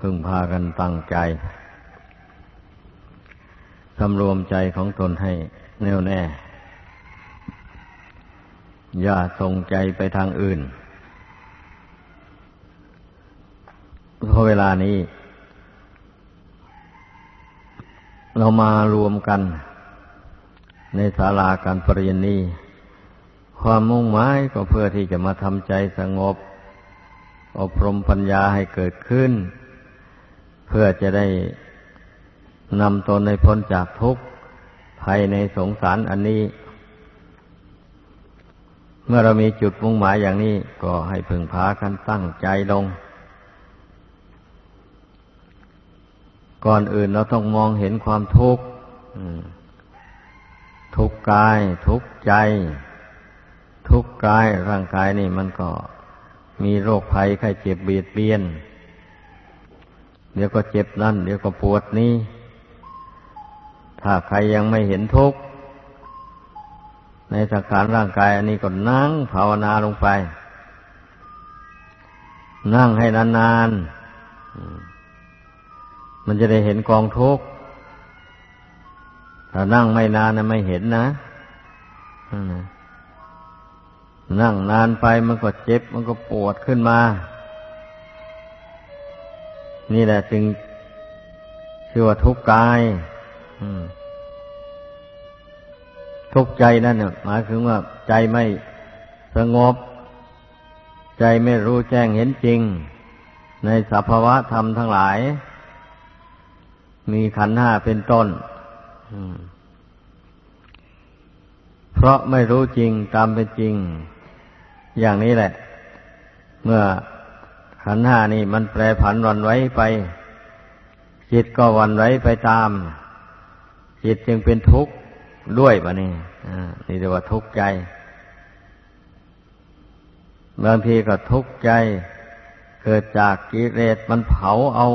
พึงพากันตั้งใจสำรวมใจของตนให้แน่วแน่ อย่าส่งใจไปทางอื่น เพราะเวลานี้ เรามารวมกัน ในศาลาการปริญนี้ ความมุ่งหมายก็เพื่อที่จะมาทำใจสงบ อบรมปัญญาให้เกิดขึ้น เพื่อจะได้นำตนในพ้นจากทุกข์ภายในสงสารอันนี้ เมื่อเรามีจุดมุ่งหมายอย่างนี้ ก็ให้พึงพากันตั้งใจลง ก่อนอื่นเราต้องมองเห็นความทุกข์ทุกกายทุกใจ ทุกกายร่างกายนี่มันก็มีโรคภัยไข้เจ็บเบียดเบียน เดี๋ยวก็เจ็บนั่น เดี๋ยวก็ปวดนี้ถ้าใครยังไม่เห็นทุกข์ในสังขารร่างกาย อันนี้ก็นั่งภาวนาลงไป นั่งให้นานๆ มันจะได้เห็นกองทุกข์ ถ้านั่งไม่นานนะไม่เห็นนะนั่งนานไปมันก็เจ็บ มันก็ปวดขึ้นมา นี่แหละจึงชื่อว่าทุกข์กายทุกข์ใจนั่นหมายถึงว่าใจไม่สงบ ใจไม่รู้แจ้งเห็นจริง ในสภาวะธรรมทั้งหลาย มีขันห้าเป็นต้นเพราะไม่รู้จริงตามเป็นจริง อย่างนี้แหละ เมื่อ ขันห้านี่มันแปรผันวันไว้ไป จิตก็วันไว้ไปตาม จิตจึงเป็นทุกข์ด้วยปะนี่นี่เรียกว่าทุกข์ใจ บางทีก็ทุกข์ใจ เกิดจากกิเลสมันเผาเอา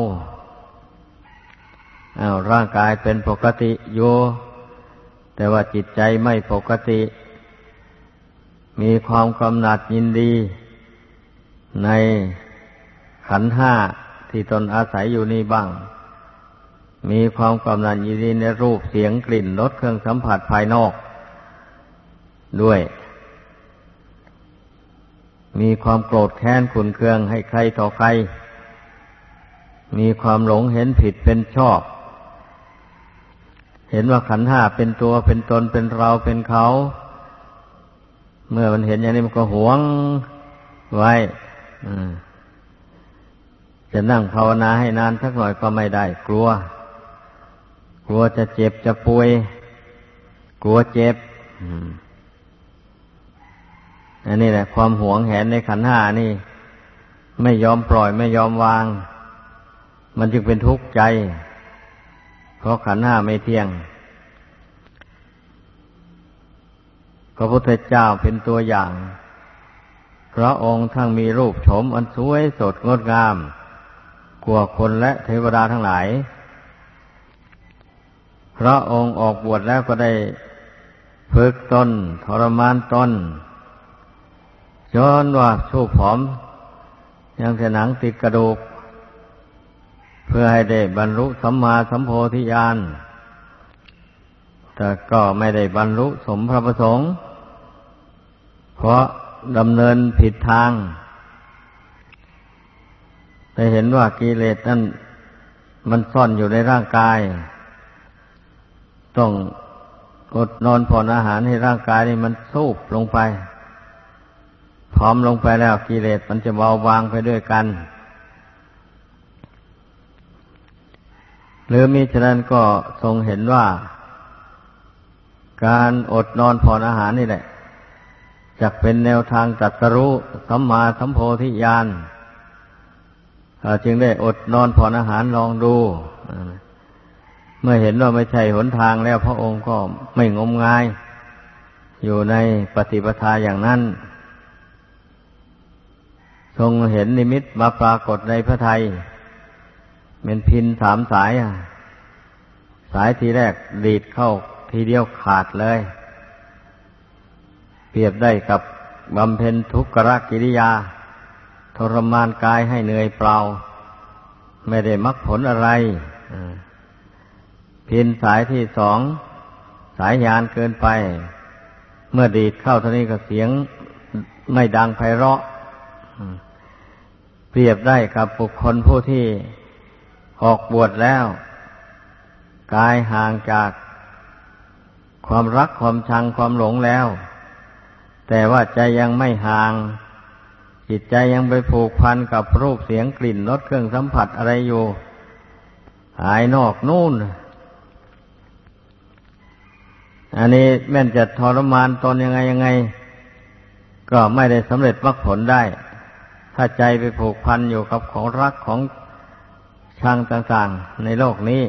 อาร่างกายเป็นปกติอยู่แต่ว่าจิตใจไม่ปกติ มีความกำหนัดยินดี ใน ขันห้าที่ตนอาศัยอยู่นี่บ้าง มีความกำนัดยินดีในรูปเสียงกลิ่นรสเครื่องสัมผัสภายนอก ด้วย มีความโกรธแค้นขุนเคืองให้ใครต่อใคร มีความหลงเห็นผิดเป็นชอบ เห็นว่าขันห้าเป็นตัวเป็นตนเป็นเราเป็นเขา เมื่อมันเห็นอย่างนี้มันก็หวงไว้ จะนั่งภาวนาให้นานสักหน่อยก็ไม่ได้ กลัว กลัวจะเจ็บจะป่วย กลัวเจ็บอันนี้แหละ ความหวงแหนในขันห้านี่ ไม่ยอมปล่อยไม่ยอมวาง มันจึงเป็นทุกข์ใจ เพราะขันห้าไม่เที่ยงพระพุทธเจ้าเป็นตัวอย่าง พระองค์ทั้งมีรูปโฉมอันสวยสดงดงาม กว่าคนและเทวดาทั้งหลาย พระองค์ออกบวชแล้วก็ได้ฝึกตนทรมานตนจนว่าชูผอม ยังแต่หนังติดกระดูก เพื่อให้ได้บรรลุสัมมาสัมโพธิญาณแต่ก็ไม่ได้บรรลุสมพระประสงค์ เพราะดำเนินผิดทาง ได้เห็นว่ากิเลสนั้นมันซ่อนอยู่ในร่างกาย ต้องอดนอนผ่อนอาหารให้ร่างกายนี่มันสูบลงไป พร้อมลงไปแล้วกิเลสมันจะเบาบางไปด้วยกัน หรือมิฉะนั้นก็ทรงเห็นว่า การอดนอนผ่อนอาหารนี่แหละจะเป็นแนวทางจัดสรู้สัมมาสัมโพธิญาณ จึงได้อดนอนผ่อนอาหารลองดู เมื่อเห็นว่าไม่ใช่หนทางแล้วพระองค์ก็ไม่งมงาย อยู่ในปฏิปทาอย่างนั้น ทรงเห็นนิมิตมาปรากฏในพระไทยเป็นพินสามสาย สายทีแรกดีดเข้าทีเดียวขาดเลย เปรียบได้กับบำเพ็ญทุกขกิริยา ทรมานกายให้เหนื่อยเปล่า ไม่ได้มรรคผลอะไรพินสายที่สองสายยานเกินไป เมื่อดีดเข้าเท่านี้ก็เสียงไม่ดังไพเราะเปรียบได้กับบุคคลผู้ที่ออกบวชแล้ว กายห่างจากความรักความชังความหลงแล้ว แต่ว่าใจยังไม่ห่าง จิตใจยังไปผูกพันกับรูปเสียงกลิ่นรสเครื่องสัมผัสอะไรอยู่หายนอกนู่น อันนี้แม่นจะทรมานตนยังไงยังไง ก็ไม่ได้สำเร็จมรรคผลได้ ถ้าใจไปผูกพันอยู่กับของรักของชังต่างๆในโลกนี้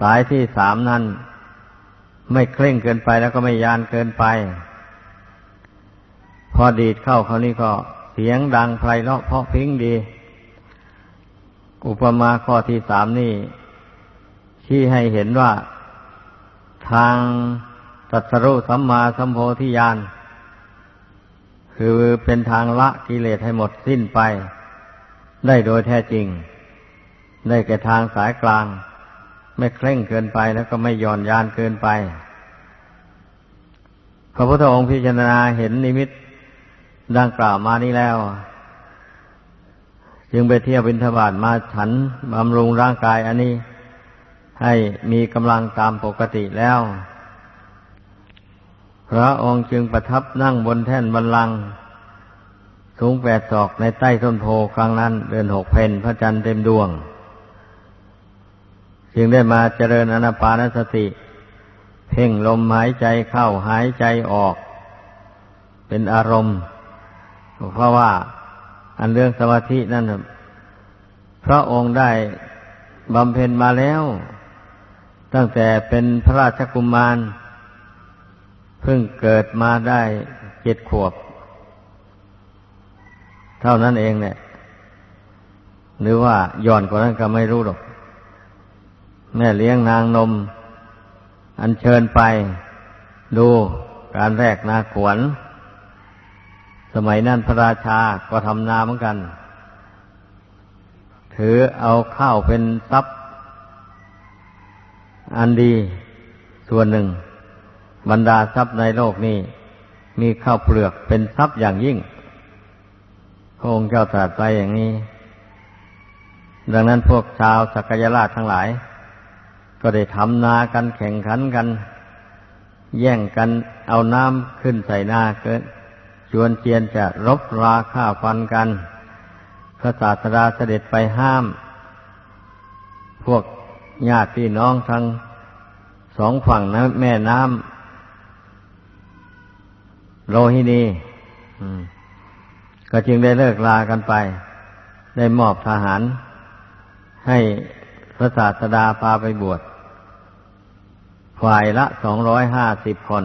สายที่สามนั้น ไม่เคร่งเกินไปแล้วก็ไม่ยานเกินไป พอดีดเข้าเขานี่ก็เสียงดังไพเราะเพราะพิ้งดี อุปมาข้อที่สามนี่ชี้ให้เห็นว่าทางตัสรุสัมมาสัมโพธิญาณคือเป็นทางละกิเลสให้หมดสิ้นไป ได้โดยแท้จริง ได้แก่ทางสายกลาง ไม่เคร่งเกินไปแล้วก็ไม่ย่อนยานเกินไป พระพุทธองค์พิจารณาเห็นนิมิตดังกล่าวมานี้แล้ว จึงไปเที่ยวบินทบาทมาฉันบำรุงร่างกายอันนี้ ให้มีกำลังตามปกติแล้ว พระองค์จึงประทับนั่งบนแท่นบัลลัง สูงแปดศอกในใต้ต้นโพครั้งนั้น เดือนหกเพนพระจันทร์เต็มดวง จึงได้มาเจริญอนาปานสติ เพ่งลมหายใจเข้าหายใจออก เป็นอารมณ์ เพราะว่าอันเรื่องสมาธินั่นพระองค์ได้บำเพ็ญมาแล้ว ตั้งแต่เป็นพระราชกุมาร เพิ่งเกิดมาได้เจ็ดขวบ เท่านั้นเองเนี่ยหรือว่าย่อนกว่านั้นก็ไม่รู้หรอก แม่เลี้ยงนางนม อันเชิญไป ดูการแรกนาขวน สมัยนั้นพระราชาก็ทำนาเหมือนกัน ถือเอาข้าวเป็นทรัพย์ อันดีส่วนหนึ่ง บรรดาทรัพย์ในโลกนี้มีข้าวเปลือกเป็นทรัพย์อย่างยิ่งพระองค์เจ้าตรัสไปอย่างนี้ ดังนั้นพวกชาวสักยราชทั้งหลาย ก็ได้ทำนากันแข่งขันกัน แย่งกันเอาน้ำขึ้นใส่นาเกิดชวนเจียนจะรบราฆ่าฟันกัน พระศาสดาเสด็จไปห้าม พวกญาติพี่น้องทั้งสองฝั่งนะแม่น้ำโลหินีก็จึงได้เลิกลากันไป ได้มอบทหาร ให้พระศาสดาพาไปบวช ฝ่ายละสองร้อยห้าสิบคน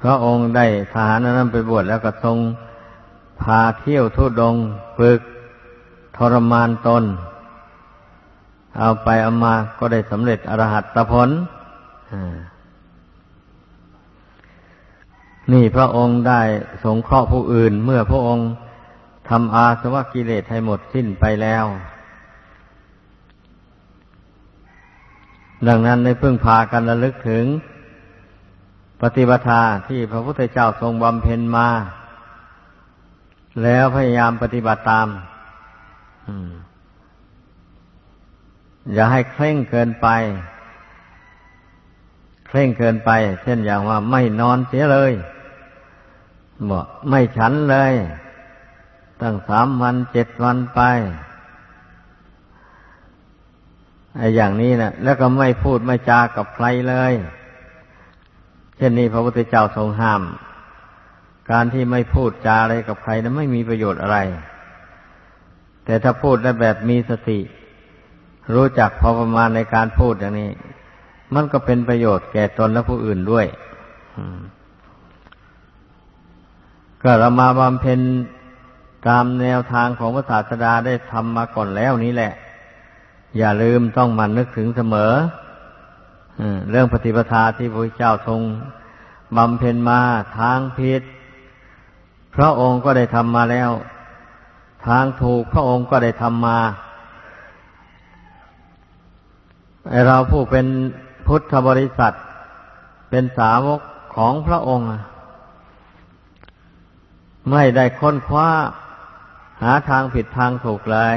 พระองค์ได้ทหารนั้นไปบวชแล้วก็ทรงพาเที่ยวทุดงฝึกทรมานตน เอาไปเอามาก็ได้สำเร็จอรหัตผลนี่พระองค์ได้สงเคราะห์ผู้อื่น เมื่อพระองค์ทำอาสวะกิเลสให้หมดสิ้นไปแล้ว ดังนั้นได้พึ่งพากันระลึกถึง ปฏิบัติที่พระพุทธเจ้าทรงบำเพ็ญมา แล้วพยายามปฏิบัติตามอย่าให้เคร่งเกินไป เคร่งเกินไป เช่นอย่างว่าไม่นอนเสียเลยบอกไม่ฉันเลย ตั้งสามวันเจ็ดวันไป อ้อย่างนี้นะแล้วก็ไม่พูดไม่จากับใครเลย เช่นนี้พระพุทธเจ้าทรงห้าม การที่ไม่พูดจาอะไรกับใครนะั้นไม่มีประโยชน์อะไร แต่ถ้าพูดได้แบบมีสติ รู้จักพอประมาณในการพูดอย่างนี้ มันก็เป็นประโยชน์แก่ตนและผู้อื่นด้วยก็เรามาบำเพ็ญตามแนวทางของพระศาสดาได้ทำมาก่อนแล้วนี้แหละ อย่าลืมต้องมันนึกถึงเสมอเรื่องปฏิปทาที่พระเจ้าทรงบำเพ็ญมาทางพิษพระองค์ก็ได้ทำมาแล้ว ทางถูกพระองค์ก็ได้ทำมาเราผู้เป็นพุทธบริษัท เป็นสาวกของพระองค์ ไม่ได้ค้นคว้าหาทางผิดทางถูกเลย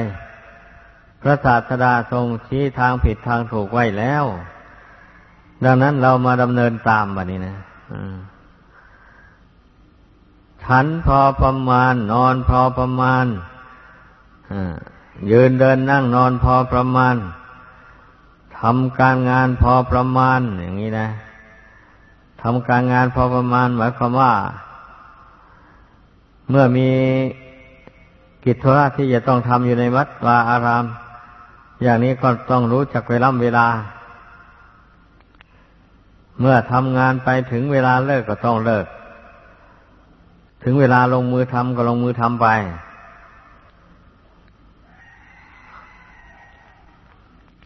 พระศาสดาทรงชี้ทางผิดทางถูกไว้แล้ว ดังนั้นเรามาดำเนินตามแบบนี้นะฉันพอประมาณ นอนพอประมาณยืนเดินนั่งนอนพอประมาณทำการงานพอประมาณ อย่างนี้นะทำการงานพอประมาณหมายความว่า เมื่อมีกิจธุระที่จะต้องทำอยู่ในวัดวาอาราม อย่างนี้ก็ต้องรู้จักเวลาเวลา เมื่อทำงานไปถึงเวลาเลิกก็ต้องเลิก ถึงเวลาลงมือทำก็ลงมือทำไป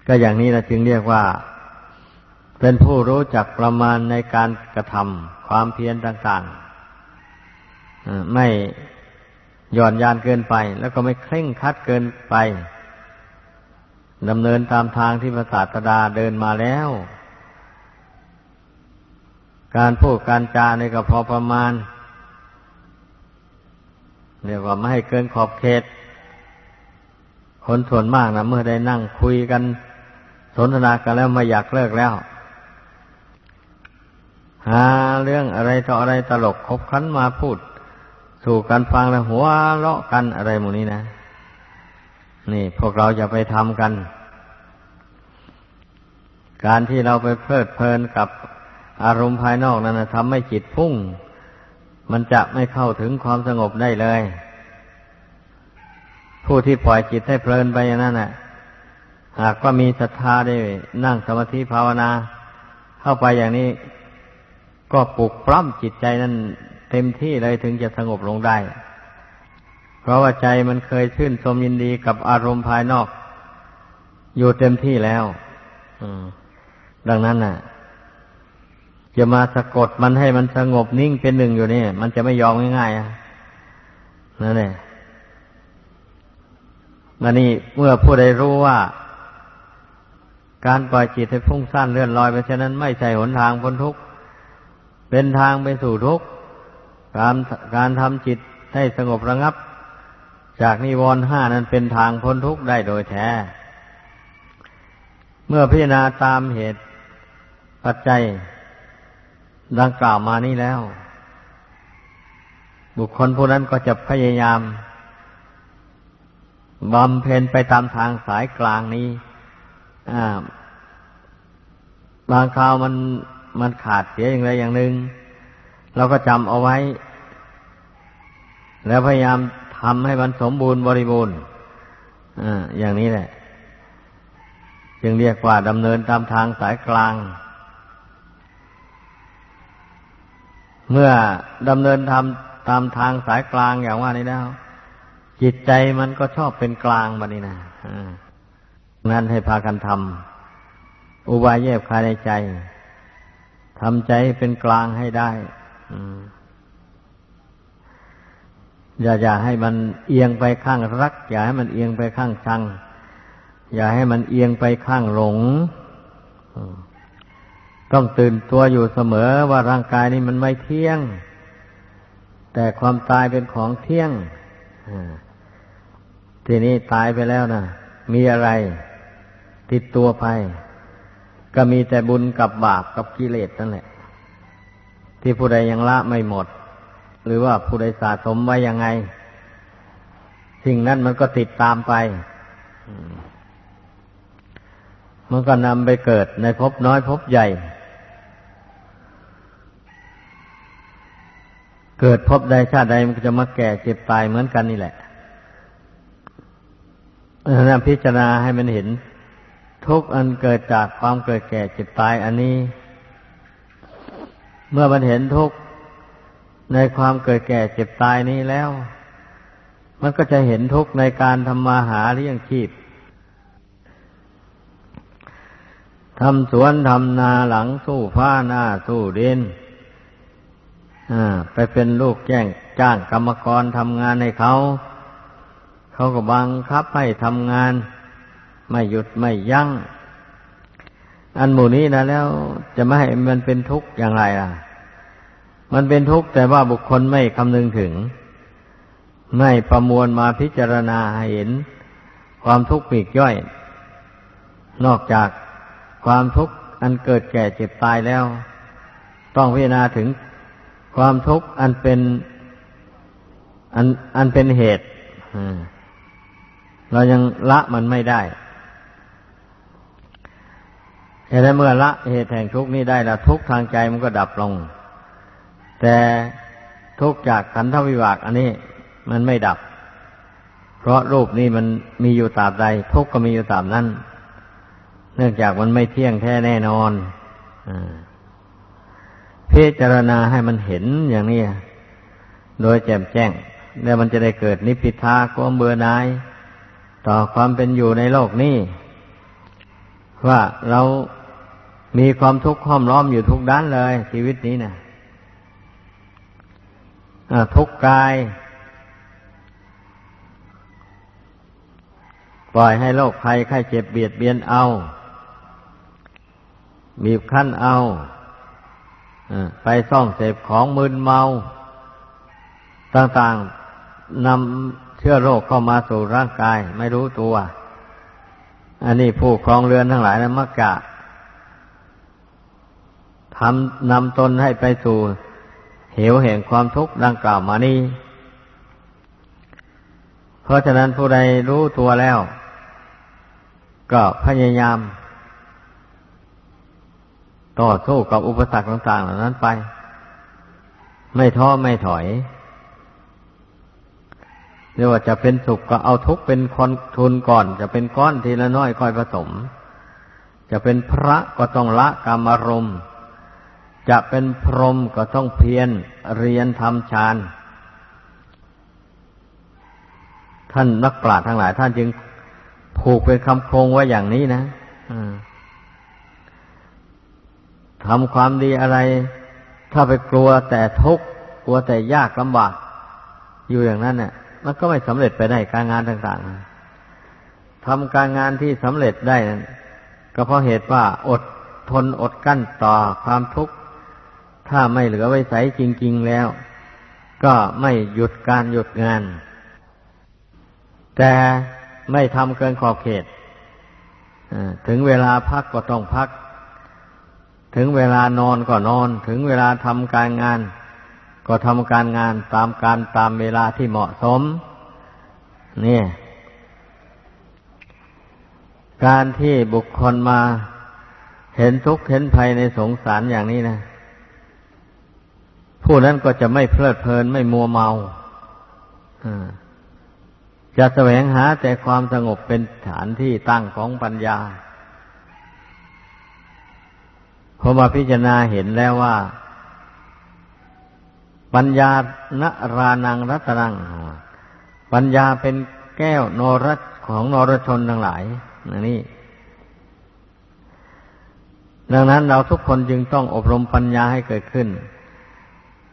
ก็อย่างนี้นะจึงเรียกว่า เป็นผู้รู้จักประมาณในการกระทำความเพียรต่างๆไม่หย่อนยานเกินไป แล้วก็ไม่เคร่งคัดเกินไป ดำเนินตามทางที่พระศาสดาเดินมาแล้ว การพูดการจาในก็พอประมาณเรียกว่าไม่ให้เกินขอบเขต คนส่วนมากนะเมื่อได้นั่งคุยกัน สนทนากันแล้วไม่อยากเลิกแล้ว หาเรื่องอะไรต่ออะไรตลกคบคันมาพูด สู่กันฟังแล้วหัวเลาะกันอะไรหมดนี้นะ นี่พวกเราจะไปทำกัน การที่เราไปเพลิดเพลินกับอารมณ์ภายนอกนั้นทำให้จิตพุ่ง มันจะไม่เข้าถึงความสงบได้เลย ผู้ที่ปล่อยจิตให้เพลินไปอย่างนั้นน่ะ หากว่ามีศรัทธาได้นั่งสมาธิภาวนา เข้าไปอย่างนี้ ก็ปลุกปล้ำจิตใจนั้นเต็มที่เลยถึงจะสงบลงได้ เพราะว่าใจมันเคยชื่นชมยินดีกับอารมณ์ภายนอก อยู่เต็มที่แล้วดังนั้นน่ะ จะมาสะกดมันให้มันสงบนิ่งเป็นหนึ่งอยู่นี่มันจะไม่ยอมง่ายๆนั่นแหละมันนี่เมื่อผู้ใดรู้ว่า การปล่อยจิตให้ฟุ้งซ่านเลื่อนลอยไปเช่นนั้นไม่ใช่หนทางพ้นทุกข์เป็นทางไปสู่ทุกข์การการทำจิตให้สงบระงับ จากนิวรณ์ห้านั้นเป็นทางพ้นทุกข์ได้โดยแท้ เมื่อพิจารณาตามเหตุปัจจัย ดังกล่าวมานี้แล้ว บุคคลผู้นั้นก็จะพยายามบำเพ็ญไปตามทางสายกลางนี้บางคราวมันมันขาดเสียอย่างไรอย่างหนึ่งเราก็จำเอาไว้ แล้วพยายาม ทำให้มันสมบูรณ์บริบูรณ์ออย่างนี้แหละ จึงเรียกว่าดำเนินตามทางสายกลาง เมื่อดำเนินทำตามทางสายกลางอย่างว่านี้แล้ว จิตใจมันก็ชอบเป็นกลางบะนี้นะนั้นให้พากันทำอุบายแยบคายในใจทำใจเป็นกลางให้ได้ อ ย่าอย่าให้มันเอียงไปข้างรัก อย่าให้มันเอียงไปข้างชัง อย่าให้มันเอียงไปข้างหลงต้องตื่นตัวอยู่เสมอว่าร่างกายนี้มันไม่เที่ยง แต่ความตายเป็นของเที่ยงทีนี้ตายไปแล้วนะมีอะไร ติดตัวไป ก็มีแต่บุญกับบาปกับกิเลสนั่นแหละ ที่ผู้ใดยังละไม่หมด หรือว่าผู้ใดสะสมไว้ยังไง สิ่งนั้นมันก็ติดตามไปมันก็นำไปเกิดในภพน้อยภพใหญ่ เกิดภพใดชาติใดมันก็จะมาแก่เจ็บตายเหมือนกันนี่แหละนั้นพิจารณาให้มันเห็น ทุกอันเกิดจากความเกิดแก่เจ็บตายอันนี้ เมื่อมันเห็นทุก ในความเกิดแก่เจ็บตายนี้แล้ว มันก็จะเห็นทุกในการทำมาหาเลี้ยงชีพทำสวนทำนาหลังสู้ฟ้าหน้าสู้ด่นไปเป็นลูกแจ้งจ้างกรรมกรทำงานให้เขา เขาก็บังคับให้ทำงาน ไม่หยุดไม่ยัง้ง อันหมู่นี้นะแล้วจะไม่ให้มันเป็นทุกข์อย่างไรล่ะ มันเป็นทุกข์แต่ว่าบุคคลไม่คำนึงถึง ไม่ประมวลมาพิจารณาเห็น ความทุกข์ปีกย่อย นอกจากความทุกข์อันเกิดแก่เจ็บตายแล้ว ต้องพิจารณาถึงความทุกข์อันเป็นอันอันเป็นเหตุเรายังละมันไม่ได้แต่เมื่อละเหตุแห่งทุกข์นี้ได้แล้วทุกทางใจมันก็ดับลง แต่ทุกจากขันธวิบาก อันนี้มันไม่ดับ เพราะรูปนี้มันมีอยู่ตราบใด ทุกข์ก็มีอยู่ตราบนั้น เนื่องจากมันไม่เที่ยงแท้แน่นอนพิจารณาให้มันเห็นอย่างนี้โดยแจ่มแจ้ง แล้วมันจะได้เกิดนิพพิทาความเบื่อหน่าย ต่อความเป็นอยู่ในโลกนี้ ว่าเรามีความทุกข์ห้อมล้อมอยู่ทุกด้านเลย ชีวิตนี้นะ ทุกกาย ปล่อยให้โรคภัยไข้เจ็บเบียดเบียนเอา บีบคั้นเอาไปซ่องเสพของมึนเมา ต่างๆนำเชื้อโรคเข้ามาสู่ร่างกายไม่รู้ตัว อันนี้ผู้ครองเรือนทั้งหลายนะมักจะทำนำตนให้ไปสู่ หวแห่งความทุกข์ดังกล่าวมานี้ เพราะฉะนั้นผู้ใดรู้ตัวแล้ว ก็พยายาม ต่อสู้กับอุปสรรคต่างๆเหล่านั้นไป ไม่ท้อไม่ถอยเรียกว่าจะเป็นสุขก็เอาทุกข์เป็นคนทุนก่อน จะเป็นก้อนทีละน้อยค่อยผสม จะเป็นพระก็ต้องละกรรมารมณ์ จะเป็นพรหมก็ต้องเพียรเรียนทำฌาน ท่านนักปราชญ์ทั้งหลาย ท่านจึงผูกเป็นคำโครงไว้อย่างนี้นะทำความดีอะไร ถ้าไปกลัวแต่ทุกข์กลัวแต่ยากลำบากอยู่อย่างนั้นเนี่ยมันก็ไม่สำเร็จไปได้การงานต่างๆทำการงานที่สำเร็จได้นั้นก็เพราะเหตุว่าอดทนอดกั้นต่อความทุกข์ ถ้าไม่เหลือไว้ใสจริง ๆแล้ว ก็ไม่หยุดการหยุดงาน แต่ไม่ทำเกินขอบเขตถึงเวลาพักก็ต้องพัก ถึงเวลานอนก็นอน ถึงเวลาทำการงาน ก็ทำการงานตามการตามเวลาที่เหมาะสม นี่การที่บุคคลมาเห็นทุกข์เห็นภัยในสงสารอย่างนี้นะ ผู้นั้นก็จะไม่เพลิดเพลินไม่มัวเมาจะแสวงหาแต่ความสงบเป็นฐานที่ตั้งของปัญญาพอมาพิจารณาเห็นแล้วว่า ปัญญานรานังรัตนัง ปัญญาเป็นแก้วนรัของนรชนทั้งหลายนี่ดังนั้นเราทุกคนจึงต้องอบรมปัญญาให้เกิดขึ้น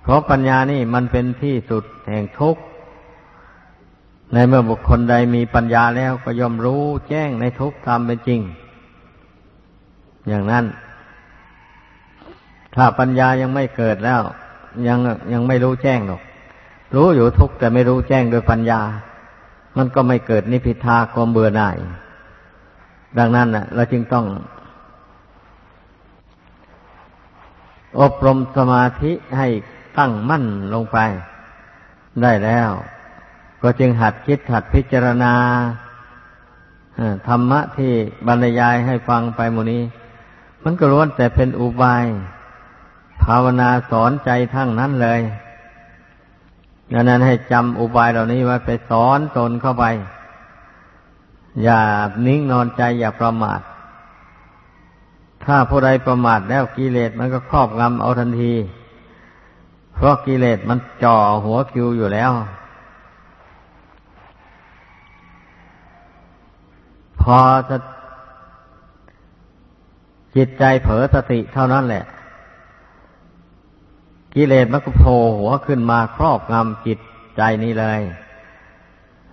ราะปัญญานี่มันเป็นที่สุดแห่งทุกข์ ในเมื่อบุคคลใดมีปัญญาแล้วก็ย่อมรู้แจ้งในทุกข์ตามเป็นจริง อย่างนั้น ถ้าปัญญายังไม่เกิดแล้ว ยังยังไม่รู้แจ้งหรอก รู้อยู่ทุกข์แต่ไม่รู้แจ้งโดยปัญญา มันก็ไม่เกิดนิพิทาความเบื่อหน่าย ดังนั้นนะเราจึงต้อง อบรมสมาธิให้ ตั้งมั่นลงไป ได้แล้ว ก็จึงหัดคิดหัดพิจารณาธรรมะที่บรรยายให้ฟังไปหมูนี้ มันก็ล้วนแต่เป็นอุบาย ภาวนาสอนใจทั้งนั้นเลยดังนั้นให้จำอุบายเหล่านี้ไว้ไปสอนตนเข้าไป อย่านิ่งนอนใจอย่าประมาท ถ้าผู้ใดประมาทแล้วกิเลสมันก็ครอบงำเอาทันที เพราะกิเลสมันจ่อหัวคิวอยู่แล้ว พอจะจิตใจเผลอสติเท่านั้นแหละ กิเลสมันก็โผล่หัวขึ้นมาครอบงำจิตใจนี้เลย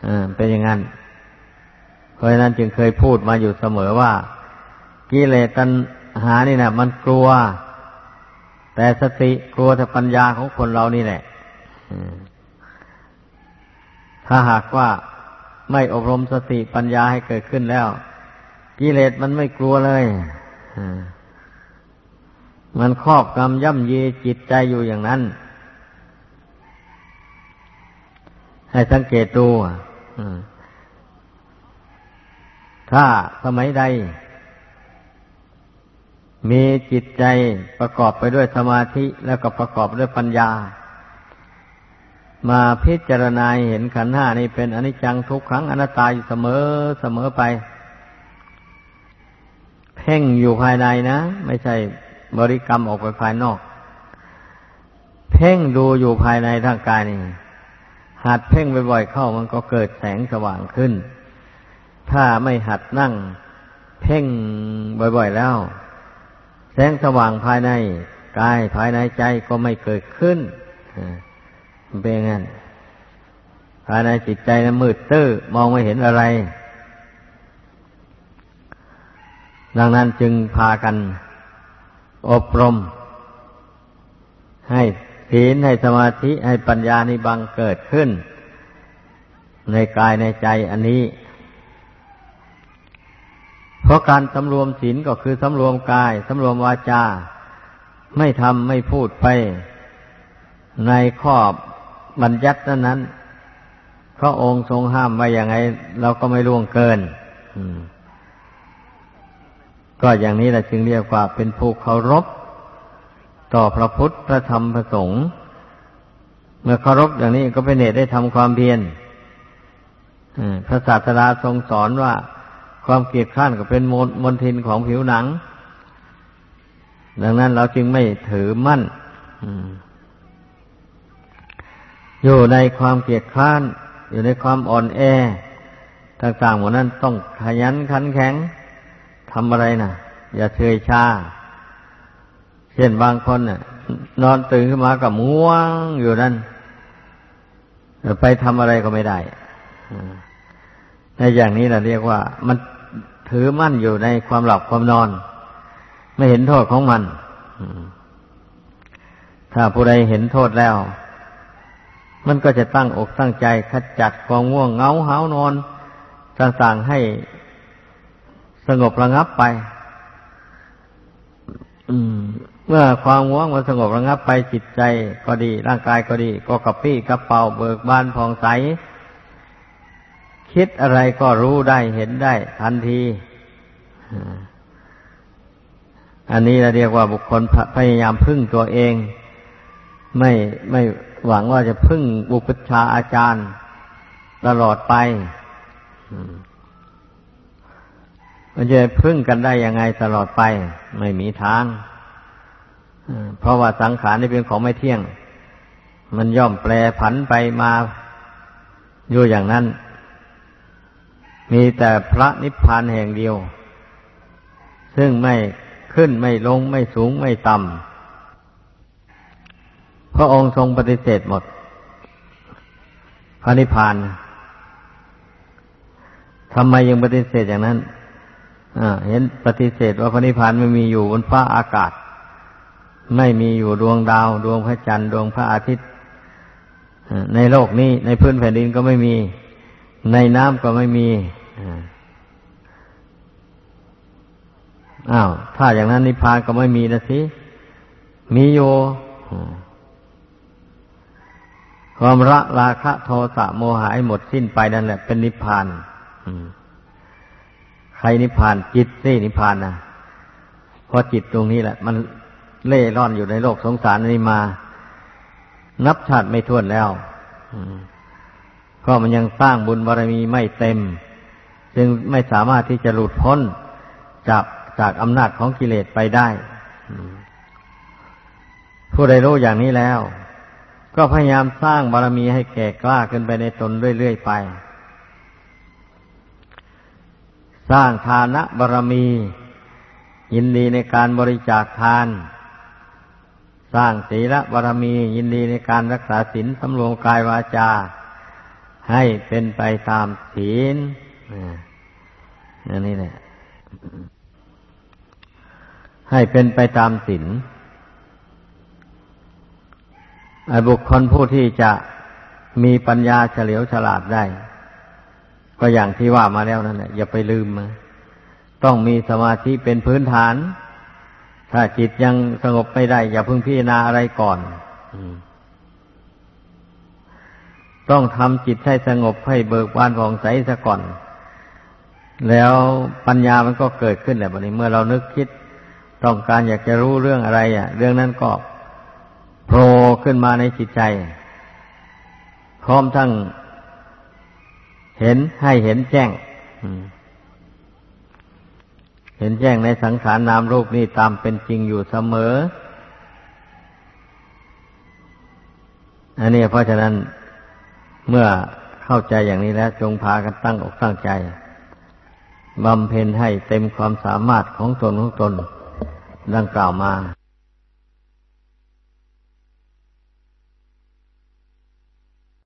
อ่าเป็นอย่างนั้น เพราะฉะนั้นจึงเคยพูดมาอยู่เสมอว่า กิเลสตัณหานี่นะมันกลัว แต่สติกลัวแต่ปัญญาของคนเรานี่แหละถ้าหากว่าไม่อบรมสติปัญญาให้เกิดขึ้นแล้ว กิเลสมันไม่กลัวเลยมันครอบกำย่ำเยีจิตใจอยู่อย่างนั้น ให้สังเกตดูถ้าสมัยใด มีจิตใจประกอบไปด้วยสมาธิแล้วก็ประกอบด้วยปัญญา มาพิจารณาเห็นขันห้านี่เป็นอนิจจังทุกครั้งอนัตตาอยู่เสมอเสมอไป เพ่งอยู่ภายในนะ ไม่ใช่บริกรรมออกไปภายนอก เพ่งดูอยู่ภายในร่างกายนี่หัดเพ่งบ่อยๆเข้ามันก็เกิดแสงสว่างขึ้น ถ้าไม่หัดนั่ง เพ่งบ่อยๆแล้ว แสงสว่างภายในกายภายในใจก็ไม่เกิดขึ้นเป็นงั้นภายในจิตใจนั้นมืดตื้อมองไม่เห็นอะไร ดังนั้นจึงพากัน อบรม ให้ศีลให้สมาธิให้ปัญญานิบังเกิดขึ้น ในกายในใจอันนี้ เพราะการสำรวมศีลก็คือสำรวมกายสำรวมวาจา ไม่ทำไม่พูดไป ในข้อบัญญัตินั้นนั้นพระองค์ทรงห้ามไว้อย่างไงเราก็ไม่ล่วงเกินก็อย่างนี้แหละจึงเรียกว่าเป็นผู้เคารพ ต่อพระพุทธพระธรรมพระสงฆ์เมื่อเคารพอย่างนี้ก็เป็นเหตุได้ทำความเพียรพระศาสดาทรงสอนว่า ความเกลียดข้านก็เป็นมลมลทินของผิวหนัง ดังนั้นเราจึงไม่ถือมั่นอยู่ในความเกลียดข้าน อยู่ในความอ่อนแอ ต่างๆหมดนั้นต้องขยันขันแข็งทำอะไรนะอย่าเฉยชาเช่นบางคนน่ะ นอนตื่นขึ้นมากับง่วงอยู่นั่นไปทำอะไรก็ไม่ได้ในอย่างนี้เราเรียกว่า มัน ถือมั่นอยู่ในความหลับความนอน ไม่เห็นโทษของมัน ถ้าผู้ใดเห็นโทษแล้ว มันก็จะตั้งอกตั้งใจขจัดความง่วงเงาหานอนต่างๆให้สงบระงับไปเมื่อความง่วงมันสงบระงับไปจิตใจก็ดี ร่างกายก็ดี ก็กระปี้กระเป๋าเบิกบานผ่องใส คิดอะไรก็รู้ได้เห็นได้ทันทีอันนี้เราเรียกว่าบุคคลพยายามพึ่งตัวเอง ไม่ไม่หวังว่าจะพึ่งบุปชาอาจารย์ตลอดไปมันจะพึ่งกันได้ยังไงตลอดไป ไม่มีทางเพราะว่าสังขารนี่เป็นของไม่เที่ยง มันย่อมแปรผันไปมาอยู่อย่างนั้น มีแต่พระนิพพานแห่งเดียว ซึ่งไม่ขึ้นไม่ลงไม่สูงไม่ต่ำพระองค์ทรงปฏิเสธหมด พระนิพพานทำไมยังปฏิเสธอย่างนั้นเห็นปฏิเสธว่าพระนิพพานไม่มีอยู่บนฟ้าอากาศ ไม่มีอยู่ดวงดาว ดวงพระจันทร์ดวงพระอาทิตย์ในโลกนี้ในพื้นแผ่นดินก็ไม่มี ในน้ำก็ไม่มีอ้าว ถ้าอย่างนั้นนิพพานก็ไม่มีนะสิ มีอยู่ความละราคะโทสะโมหะหหมดสิ้นไปนั่นแหละเป็นนิพพานใครนิพพานจิตสินิพพานนะเพราะจิตตรงนี้แหละ มันเล่ร่อนอยู่ในโลกสงสารนี้มา นับชาติไม่ท้วนแล้วเพ ราะมันยังสร้างบุญบารมีไม่เต็ม จึงไม่สามารถที่จะหลุดพ้นจากจากอำนาจของกิเลสไปได้ ผู้ใดรู้อย่างนี้แล้ว ก็พยายามสร้างบารมีให้แก่กล้าขึ้นไปในตนเรื่อยๆไป สร้างทานะบารมี ยินดีในการบริจาคทาน สร้างศีลบารมี ยินดีในการรักษาศีลสำรวมกายวาจา ให้เป็นไปตามศีลนี่แหละให้เป็นไปตามศีลไอ้บุคคลผู้ที่จะมีปัญญาเฉลียวฉลาดได้ ก็อย่างที่ว่ามาแล้วนั่นแหละอย่าไปลืมมาต้องมีสมาธิเป็นพื้นฐาน ถ้าจิตยังสงบไม่ได้ อย่าเพิ่งพิจารณาอะไรก่อน ต้องทำจิตให้สงบให้เบิกบานผ่องใสซะก่อน แล้วปัญญามันก็เกิดขึ้นแหละบัดนี้เมื่อเรานึกคิด ต้องการอยากจะรู้เรื่องอะไรอะ เรื่องนั้นก็โผล่ขึ้นมาในจิตใจ พร้อมทั้งเห็นให้เห็นแจ้งเห็นแจ้งในสังขารนามรูปนี้ตามเป็นจริงอยู่เสมอ อันนี้เพราะฉะนั้น เมื่อเข้าใจอย่างนี้แล้วจงพากันตั้งอกตั้งใจบำเพ็ญให้เต็มความสามารถของตนของตนดังกล่าวมา